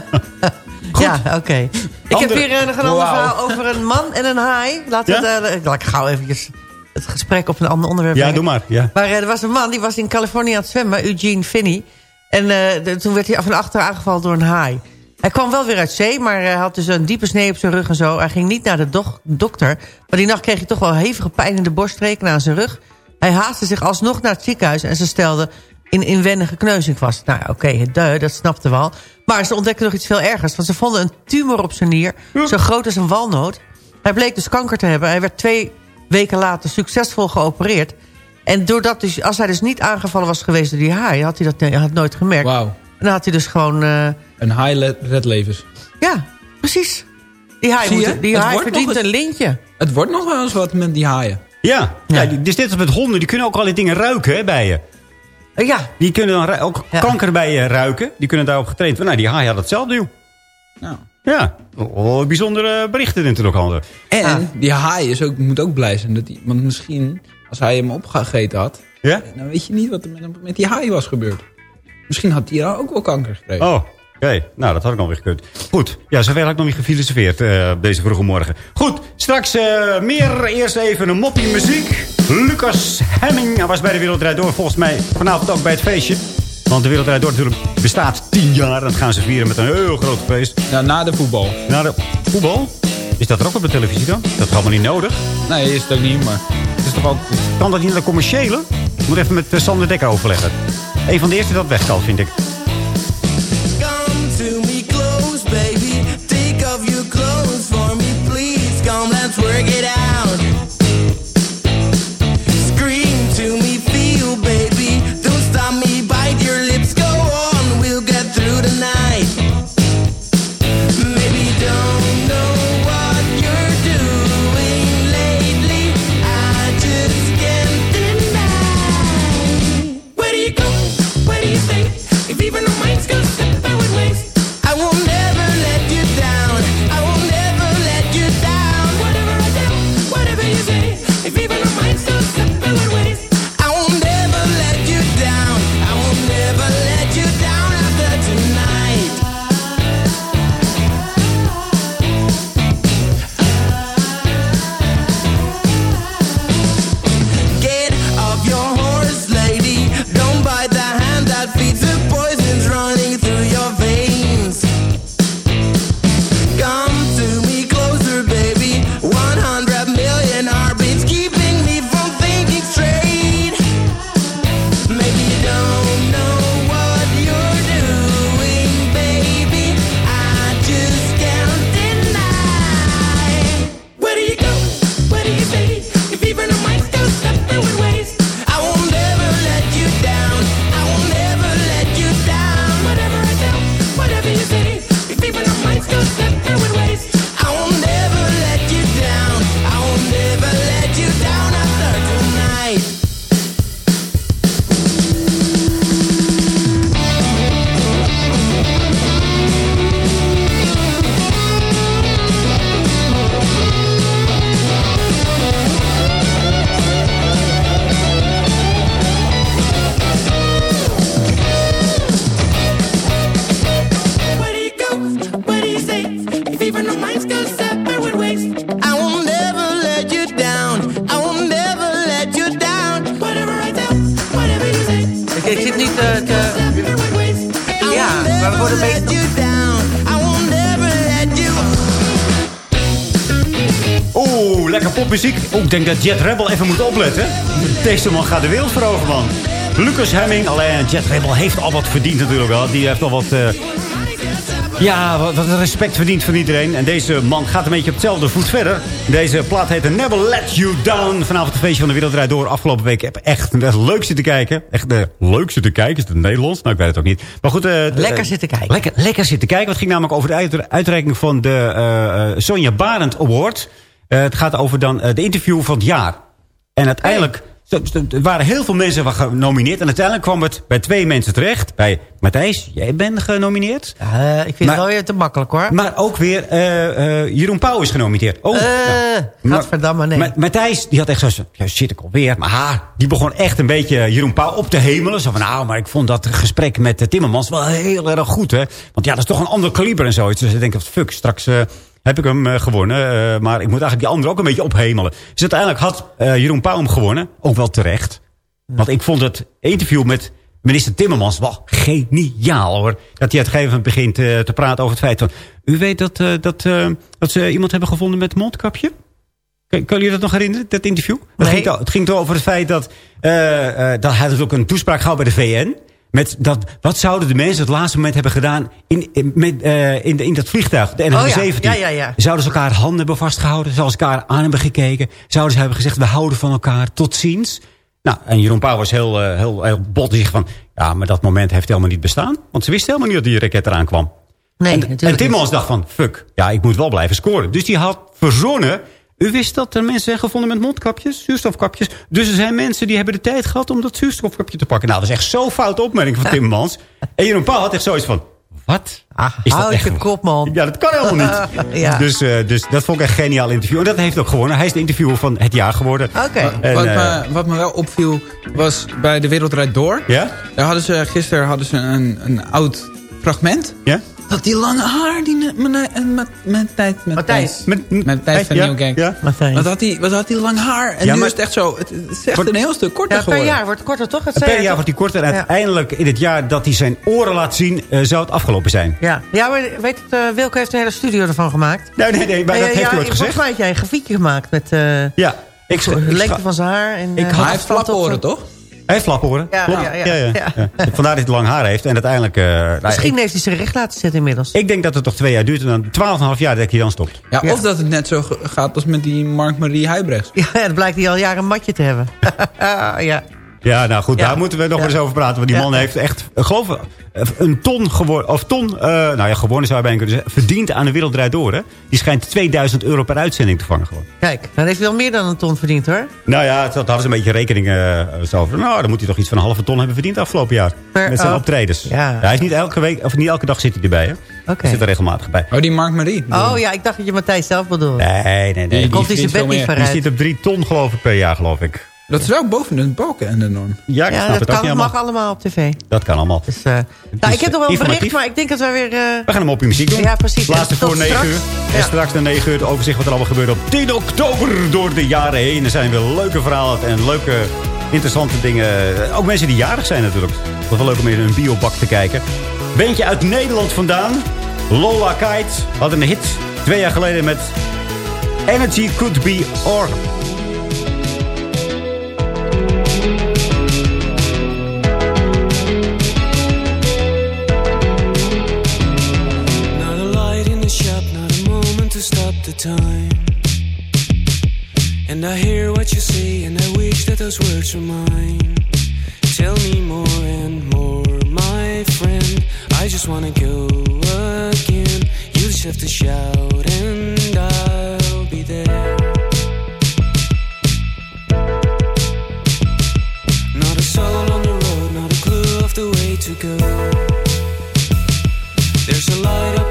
Ja, oké. Ik heb weer eh, nog een ander verhaal over een man en een haai. Laten we Ja? het, eh, laat ik gauw eventjes het gesprek op een ander onderwerp Ja, brengen. doe maar. Ja. Maar eh, er was een man, die was in Californië aan het zwemmen, Eugene Finney. En eh, de- toen werd hij van achter aangevallen door een haai. Hij kwam wel weer uit zee, maar hij had dus een diepe snee op zijn rug en zo. Hij ging niet naar de dokter. Maar die nacht kreeg hij toch wel hevige pijn in de borststreken aan zijn rug. Hij haastte zich alsnog naar het ziekenhuis en ze stelde in inwendige kneuzing vast. Nou ja, oké, dat snapte wel. Maar ze ontdekten nog iets veel ergers. Want ze vonden een tumor op zijn nier, zo groot als een walnoot. Hij bleek dus kanker te hebben. Hij werd twee weken later succesvol geopereerd. En doordat dus, als hij dus niet aangevallen was geweest door die haai... had hij dat had nooit gemerkt. Wauw. En dan had hij dus gewoon... eh, Een le- red levens. ja, precies. Die haai, moet, die haai verdient eens- een lintje. Het wordt nog wel eens wat met die haaien. Ja, ja. dus dit is met honden. Die kunnen ook al die dingen ruiken hè, bij je. Eh, Ja, Die kunnen dan ook Ja. kanker bij je ruiken. Die kunnen daarop getraind worden. Nou, die haai had hetzelfde, joh. Nou. Ja, oh, bijzondere berichten natuurlijk ook. En Ja. die haai is ook, moet ook blij zijn. Dat die, want misschien, als hij hem opgegeten had... Ja? dan weet je niet wat er met, met die haai was gebeurd. Misschien had hij ook wel kanker gekregen. Oh, oké. Nou, dat had ik nog weer gekund. Goed. Ja, zover had ik nog niet gefilosofeerd eh, deze vroege morgen. Goed, straks eh, meer. Eerst even een moppie muziek. Lucas Hemming. Hij was bij de Wereldrijd Door. Volgens mij vanavond ook bij het feestje. Want de Wereldrijd Door natuurlijk bestaat tien jaar. En dat gaan ze vieren met een heel groot feest. Ja, na de voetbal. Na de voetbal? Is dat er ook op de televisie dan? Dat is allemaal niet nodig. Nee, is het ook niet, maar het is toch ook... Kan dat niet naar de commerciële? Ik moet even met eh, Sander Dekker overleggen. Een van de eerste dat weg kan, vind ik. Let's work it out. Jet Rebel even moet opletten. Deze man gaat de wereld veroveren, man. Lucas Hemming, alleen Jet Rebel heeft al wat verdiend natuurlijk wel. Die heeft al wat... eh, ja, wat, wat respect verdiend van iedereen. En deze man gaat een beetje op hetzelfde voet verder. Deze plaat heet Never Let You Down. Vanavond het feestje van de Wereldrijd Door. Afgelopen week heb ik echt, echt leuk zitten kijken. Echt eh, leuk zitten kijken. Is het Nederlands? Nou, ik weet het ook niet. Maar goed. eh, Lekker zitten kijken. Lekker, lekker zitten kijken. Het ging namelijk over de uit- uitreiking van de Sonja Barend Award. Eh, het gaat over dan eh, de interview van het jaar. En uiteindelijk... Er waren heel veel mensen van genomineerd. En uiteindelijk kwam het bij twee mensen terecht. Bij Matthijs, jij bent genomineerd. Eh, ik vind het wel weer te makkelijk hoor. Maar ook weer Jeroen Pauw is genomineerd. Oh, ja. gadverdamme, nee. Ma- Matthijs, die had echt zo... Ja, zit ik alweer. Maar ha, die begon echt een beetje Jeroen Pauw op te hemelen. Zo van, nou, maar ik vond dat gesprek met Timmermans wel heel erg goed, hè. Want ja, dat is toch een ander kaliber en zoiets. Dus ik denk, fuck, straks... heb ik hem eh, gewonnen. eh, maar ik moet eigenlijk die andere ook een beetje ophemelen. Dus uiteindelijk had eh, Jeroen Pauw hem gewonnen. Ook wel terecht. Want ik vond het interview met minister Timmermans wel geniaal hoor. Dat hij het gegeven begint eh, te praten over het feit van... U weet dat, dat, dat ze iemand hebben gevonden met mondkapje? Kan jullie dat nog herinneren, dat interview? Het, Nee. ging, het ging toch over het feit dat... dat hij had ook een toespraak gehad bij de VN... Met dat, wat zouden de mensen het laatste moment hebben gedaan in, in, met, eh, in, de- in dat vliegtuig, de Oh ja, NH-17? ja, ja, ja. Zouden ze elkaar handen hebben vastgehouden? Zouden ze elkaar aan hebben gekeken? Zouden ze hebben gezegd, we houden van elkaar, tot ziens? Nou, en Jeroen Pauw was heel, eh, heel, heel bot. Die zegt van, ja, maar dat moment heeft helemaal niet bestaan. Want ze wisten helemaal niet dat die raket eraan kwam. Nee, en, natuurlijk en Timmons dacht van, fuck, ja, ik moet wel blijven scoren. Dus die had verzonnen... U wist dat er mensen zijn gevonden met mondkapjes, zuurstofkapjes. Dus er zijn mensen die hebben de tijd gehad om dat zuurstofkapje te pakken. Nou, dat is echt zo'n foute opmerking van Timmermans. En Jeroen Pauw had echt zoiets van, wat? Is dat hou echt je kop, man. Ja, dat kan helemaal niet. <laughs> Ja. dus, eh, dus dat vond ik echt een geniaal interview. En dat heeft ook gewonnen. Hij is de interviewer van het jaar geworden. Oké. En, wat, eh, me, wat me wel opviel was bij de Wereldrijd Door. Ja? Daar hadden ze, gisteren hadden ze een, een oud fragment. Ja? Dat die lange haar, die ne- met, met, met, tijd met Matthijs. Met, met tijd van ja, Nieuwkerk. ja. Matthijs. Wat had die, wat had die lang haar? En Ja, nu maar- is het echt zo, het, het is echt Wordt- een heel stuk korter Ja, per geworden. jaar wordt het korter, toch? Het per jaar toch? wordt hij korter. En Ja. uiteindelijk in het jaar dat hij zijn oren laat zien... eh, zou het afgelopen zijn. Ja, ja maar weet het, eh, Wilco heeft een hele studio ervan gemaakt. Nee, nee, nee. Maar En, dat heeft ja, hij ooit Volgens gezegd. mij had jij een grafiekje gemaakt met eh, Ja. Ik, de ik, lengte van zijn haar. En, Ik had- hij flaporen, toch? Hij heeft flaporen. Ja, Klopt. ja, ja, ja. Vandaar dat hij lang haar heeft. En uiteindelijk... eh, nou, Misschien ik, heeft hij zich recht laten zetten inmiddels. ik denk dat het toch twee jaar duurt. En dan 12,5 jaar dat hij dan stopt. Ja, Ja. Of dat het net zo gaat als met die Mark-Marie Huibrechts. Ja, dan blijkt hij al jaren een matje te hebben. <laughs> ja. Ja, nou goed, Ja. daar moeten we nog Ja. eens over praten. Want die Ja. man heeft echt, ik geloof ik, een ton gewonnen. Of ton, eh, nou ja, gewonnen zou je bijna kunnen zeggen. Verdiend aan de wereld draait door, hè. Die schijnt 2000 euro per uitzending te vangen gewoon. Kijk, dan heeft hij wel meer dan een ton verdiend hoor. Nou ja, dat hadden ze een beetje rekening eh, zo over. Nou, dan moet hij toch iets van een halve ton hebben verdiend afgelopen jaar. Per- met zijn oh. optredens. Ja. hij is niet elke week, of niet elke dag zit hij erbij, hè. Oké. Hij zit er regelmatig bij. Oh, die Mark-Marie. Oh ja, ik dacht dat je Matthijs zelf bedoelde. Nee, nee, nee. Die- Die, Komt hij zijn verdient bed veel niet meer. vooruit. zit op drie ton, geloof ik, per jaar, geloof ik. Dat is wel boven de balken en de norm. Ja, ik Ja, snap dat het ook kan, niet mag allemaal. op tv. Dat kan allemaal. Dus, eh, nou, ik heb nog wel eh, een bericht, maar ik denk dat wij weer... eh, We gaan hem op je muziek doen. Ja, precies. Laatste voor 9 straks. uur. Ja. En straks na 9 uur het overzicht wat er allemaal gebeurt op 10 oktober door de jaren heen. Er zijn weer leuke verhalen en leuke, interessante dingen. Ook mensen die jarig zijn natuurlijk. Het was wel leuk om in een biobak te kijken. Beentje uit Nederland vandaan. Lola Kite had een hit twee jaar geleden met Energy Could Be Or. To stop the time. And I hear what you say, and I wish that those words were mine. Tell me more and more, my friend. I just wanna go again. You just have to shout, and I'll be there. Not a soul on the road, not a clue of the way to go. There's a light up